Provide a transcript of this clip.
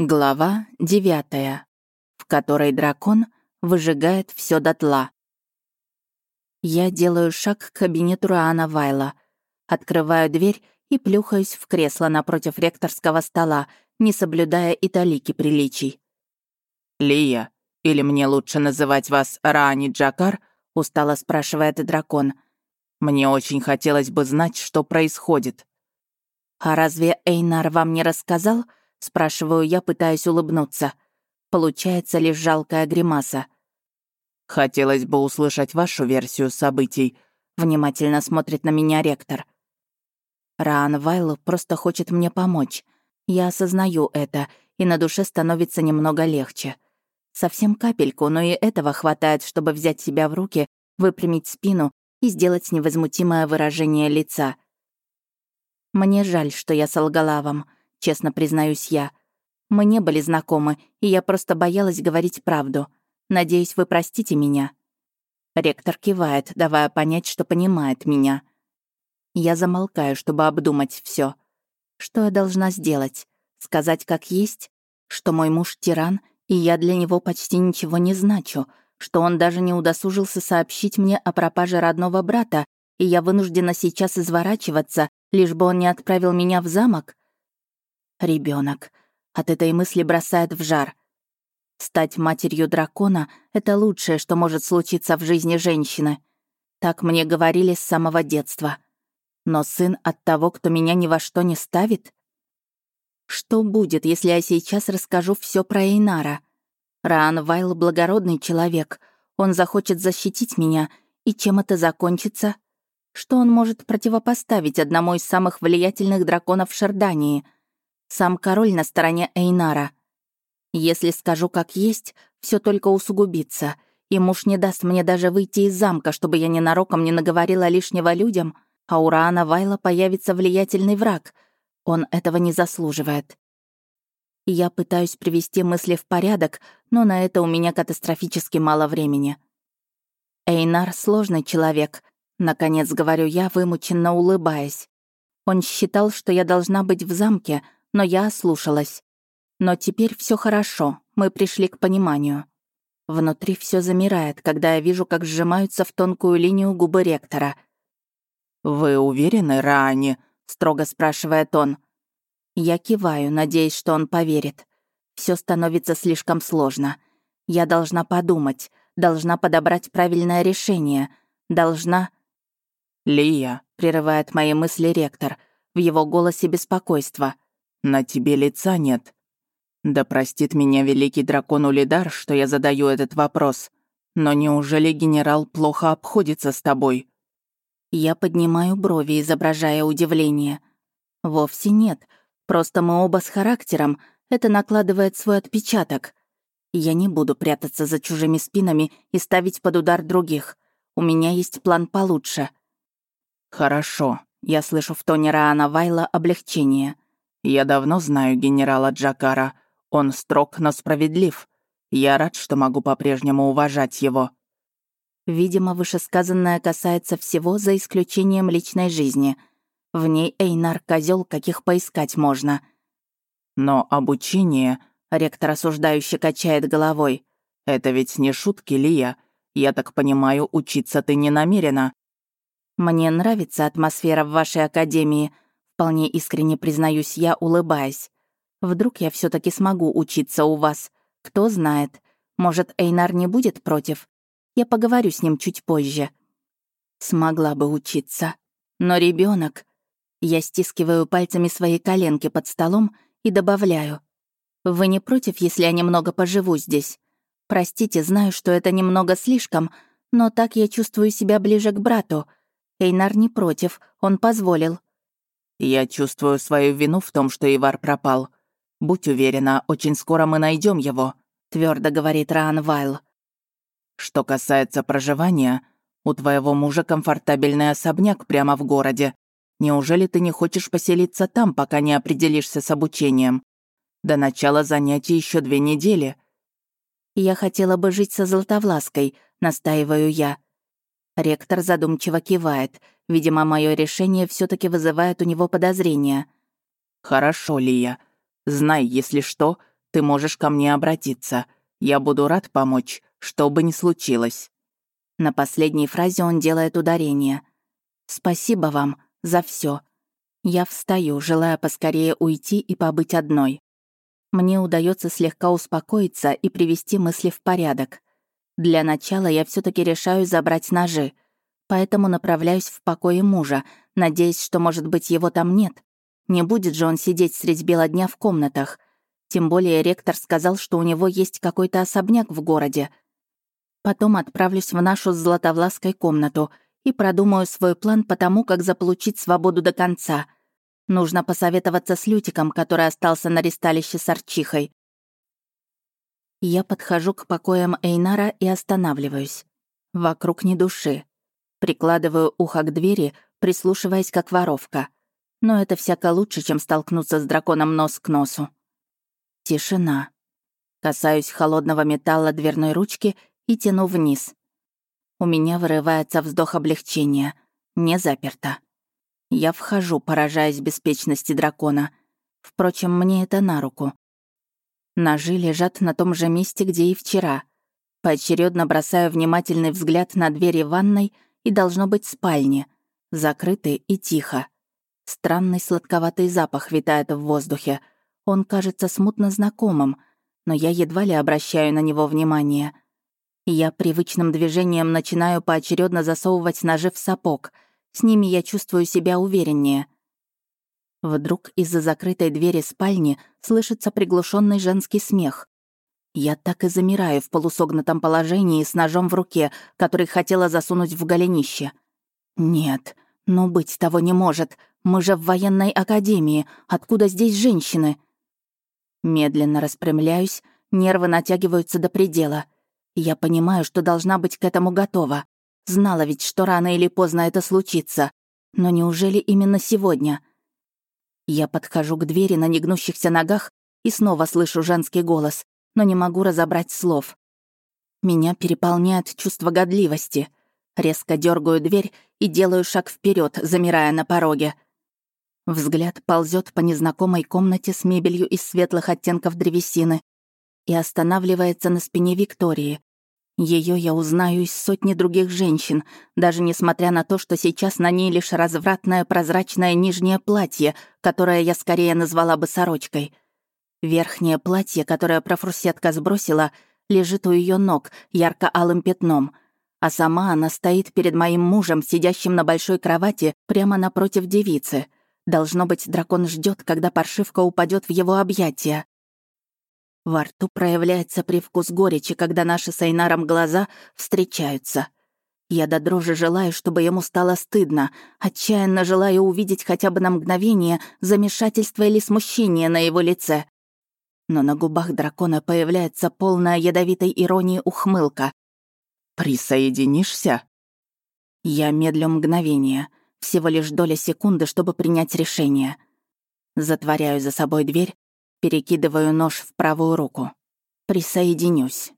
Глава девятая, в которой дракон выжигает все дотла. Я делаю шаг к кабинету Раана Вайла, открываю дверь и плюхаюсь в кресло напротив ректорского стола, не соблюдая и талики приличий. «Лия, или мне лучше называть вас Раани Джакар?» — устало спрашивает дракон. «Мне очень хотелось бы знать, что происходит». «А разве Эйнар вам не рассказал?» Спрашиваю я, пытаясь улыбнуться. Получается лишь жалкая гримаса. «Хотелось бы услышать вашу версию событий», — внимательно смотрит на меня ректор. Раан Вайл просто хочет мне помочь. Я осознаю это, и на душе становится немного легче. Совсем капельку, но и этого хватает, чтобы взять себя в руки, выпрямить спину и сделать невозмутимое выражение лица. Мне жаль, что я солгала вам — честно признаюсь я. Мы не были знакомы, и я просто боялась говорить правду. Надеюсь, вы простите меня». Ректор кивает, давая понять, что понимает меня. Я замолкаю, чтобы обдумать все. Что я должна сделать? Сказать как есть? Что мой муж тиран, и я для него почти ничего не значу, что он даже не удосужился сообщить мне о пропаже родного брата, и я вынуждена сейчас изворачиваться, лишь бы он не отправил меня в замок? Ребенок. От этой мысли бросает в жар. Стать матерью дракона — это лучшее, что может случиться в жизни женщины. Так мне говорили с самого детства. Но сын от того, кто меня ни во что не ставит? Что будет, если я сейчас расскажу все про Эйнара? Раан Вайл — благородный человек. Он захочет защитить меня. И чем это закончится? Что он может противопоставить одному из самых влиятельных драконов Шардании — сам король на стороне Эйнара. Если скажу как есть, все только усугубится, и муж не даст мне даже выйти из замка, чтобы я ненароком не наговорила лишнего людям, а у Раана Вайла появится влиятельный враг. Он этого не заслуживает. Я пытаюсь привести мысли в порядок, но на это у меня катастрофически мало времени. Эйнар — сложный человек, наконец говорю я, вымученно улыбаясь. Он считал, что я должна быть в замке — но я ослушалась. Но теперь все хорошо, мы пришли к пониманию. Внутри все замирает, когда я вижу, как сжимаются в тонкую линию губы ректора. «Вы уверены, Раани?» — строго спрашивает он. Я киваю, надеясь, что он поверит. Все становится слишком сложно. Я должна подумать, должна подобрать правильное решение, должна... «Лия», — прерывает мои мысли ректор, в его голосе беспокойство — на тебе лица нет. Да простит меня великий дракон Улидар, что я задаю этот вопрос. Но неужели генерал плохо обходится с тобой? Я поднимаю брови, изображая удивление. Вовсе нет. Просто мы оба с характером. Это накладывает свой отпечаток. Я не буду прятаться за чужими спинами и ставить под удар других. У меня есть план получше. Хорошо. Я слышу в тоне Раана Вайла облегчение. Я давно знаю генерала Джакара. Он строг, но справедлив. Я рад, что могу по-прежнему уважать его». Видимо, вышесказанное касается всего за исключением личной жизни. В ней Эйнар козел, каких поискать можно. Но обучение, ректор осуждающе качает головой. Это ведь не шутки, Лия. Я так понимаю, учиться ты не намерена. Мне нравится атмосфера в вашей академии, Вполне искренне признаюсь я, улыбаясь. Вдруг я все таки смогу учиться у вас. Кто знает. Может, Эйнар не будет против? Я поговорю с ним чуть позже. Смогла бы учиться. Но ребенок. Я стискиваю пальцами свои коленки под столом и добавляю. Вы не против, если я немного поживу здесь? Простите, знаю, что это немного слишком, но так я чувствую себя ближе к брату. Эйнар не против, он позволил. Я чувствую свою вину в том, что Ивар пропал. Будь уверена, очень скоро мы найдем его», — твердо говорит Раан Вайл. «Что касается проживания, у твоего мужа комфортабельный особняк прямо в городе. Неужели ты не хочешь поселиться там, пока не определишься с обучением? До начала занятий еще две недели». «Я хотела бы жить со Златовлаской», — настаиваю я. Ректор задумчиво кивает — Видимо, мое решение все таки вызывает у него подозрения. «Хорошо, Лия. Знай, если что, ты можешь ко мне обратиться. Я буду рад помочь, что бы ни случилось». На последней фразе он делает ударение. «Спасибо вам за все. Я встаю, желая поскорее уйти и побыть одной. Мне удается слегка успокоиться и привести мысли в порядок. Для начала я все таки решаю забрать ножи, поэтому направляюсь в покое мужа, надеясь, что, может быть, его там нет. Не будет же он сидеть средь бела дня в комнатах. Тем более ректор сказал, что у него есть какой-то особняк в городе. Потом отправлюсь в нашу с Златовлаской комнату и продумаю свой план по тому, как заполучить свободу до конца — Нужно посоветоваться с Лютиком, который остался на ристалище с Арчихой. Я подхожу к покоям Эйнара и останавливаюсь. Вокруг ни души. Прикладываю ухо к двери, прислушиваясь как воровка. Но это всяко лучше, чем столкнуться с драконом нос к носу. Тишина. Касаюсь холодного металла дверной ручки и тяну вниз. У меня вырывается вздох облегчения. Не заперто. Я вхожу, поражаясь беспечности дракона. Впрочем, мне это на руку. Ножи лежат на том же месте, где и вчера. Поочередно бросаю внимательный взгляд на двери ванной и должно быть спальни. Закрыты и тихо. Странный сладковатый запах витает в воздухе. Он кажется смутно знакомым, но я едва ли обращаю на него внимание. Я привычным движением начинаю поочередно засовывать ножи в сапог — с ними я чувствую себя увереннее. Вдруг из-за закрытой двери спальни слышится приглушенный женский смех. Я так и замираю в полусогнутом положении с ножом в руке, который хотела засунуть в голенище. Нет, ну быть того не может. Мы же в военной академии. Откуда здесь женщины? Медленно распрямляюсь, нервы натягиваются до предела. Я понимаю, что должна быть к этому готова. Знала ведь, что рано или поздно это случится. Но неужели именно сегодня? Я подхожу к двери на негнущихся ногах и снова слышу женский голос, но не могу разобрать слов. Меня переполняет чувство годливости. Резко дергаю дверь и делаю шаг вперед, замирая на пороге. Взгляд ползет по незнакомой комнате с мебелью из светлых оттенков древесины и останавливается на спине Виктории, ее я узнаю из сотни других женщин, даже несмотря на то, что сейчас на ней лишь развратное прозрачное нижнее платье, которое я скорее назвала бы сорочкой. Верхнее платье, которое профурсетка сбросила, лежит у ее ног ярко-алым пятном, а сама она стоит перед моим мужем, сидящим на большой кровати прямо напротив девицы. Должно быть, дракон ждет, когда паршивка упадет в его объятия. Во рту проявляется привкус горечи, когда наши с Айнаром глаза встречаются. Я до дрожи желаю, чтобы ему стало стыдно, отчаянно желаю увидеть хотя бы на мгновение замешательство или смущение на его лице. Но на губах дракона появляется полная ядовитой иронии ухмылка. «Присоединишься?» Я медлю мгновение, всего лишь доля секунды, чтобы принять решение. Затворяю за собой дверь Перекидываю нож в правую руку. Присоединюсь.